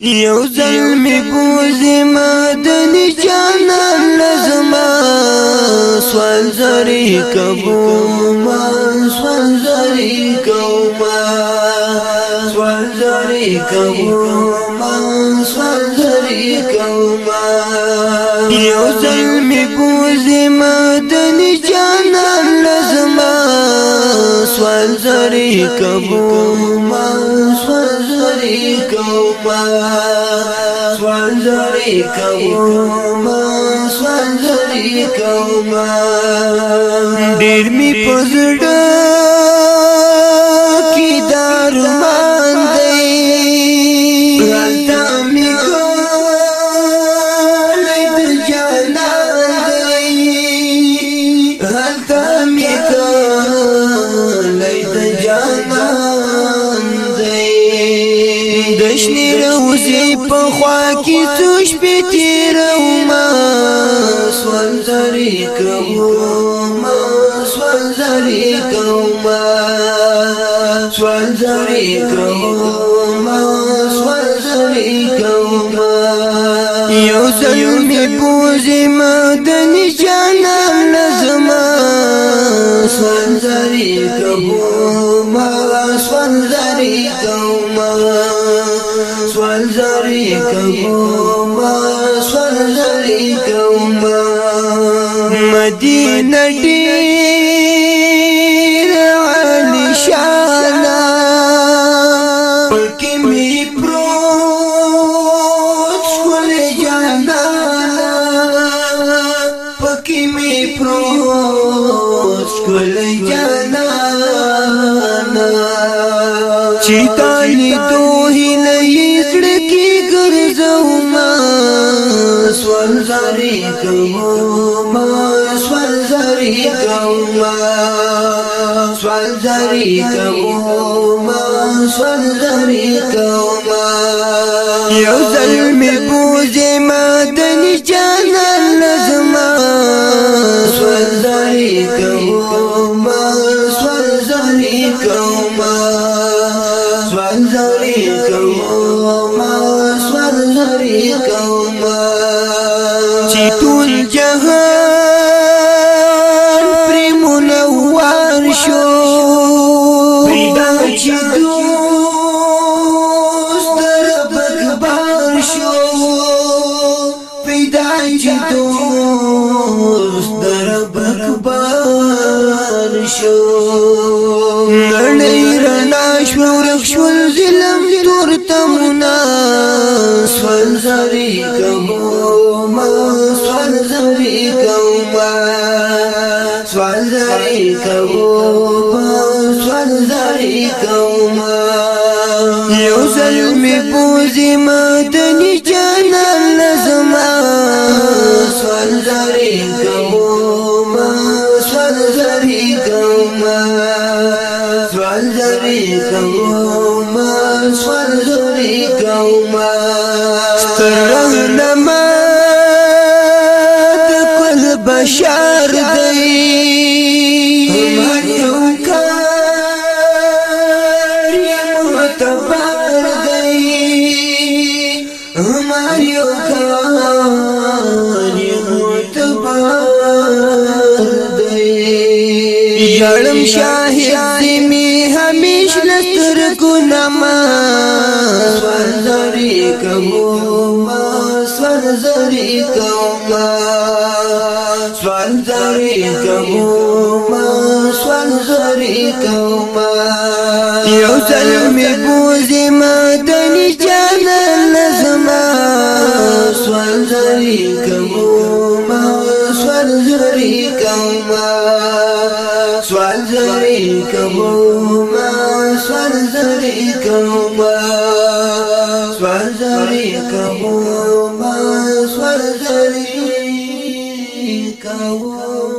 یو ځل می بوزي مدني جانان لزما سوال زری کوم سوال زری کوم سوال زری کوم سوال زری کوم یو ځل می بوزي مدني جانان لزما سوال زری کوم سوال سوانزري کوما سوانزري کوما سوانزري کوما ډېر می پزړه کی دارمان دی راته می کولای د جانان دی راته می کولای د جانان شنی روزی په خوا کې څو شپې تیروم سوال زری کوم سوال زری کوم سوال زری کوم سوال زری کوم یو ځل می پوزې مدني جانان لزما سوال زری کوم سوال زری کوم سوال زاری کوم سوال زاری کوم مدینه ډیر علی شانا پکې می سوال زری کوم سوال زری کوم سوال زری کوم سوال زری کوم یو ظلم بوزي مدني جنان لازم کوم سوالګری کوم چې ټول جهان پر منور شو پیدا چې دوست رب اکبر شو پیدا چې دوست رب اکبر شو سوال سری کوم سوال سری کوم سوال سری کوم سوال سری کوم سوال سری کوم رهنما د کل بشار دی هر یو کار یو تبار دی هر یو کار یو تبار دی یړم شاهد سترګونه ما سرزري کوم سرزري کوم سرزري کوم سرزري کوم یو ځل می بوزي ما دني جانان زما سرزري کوم سرزري کوم سرزري کوم زريك هما اسمع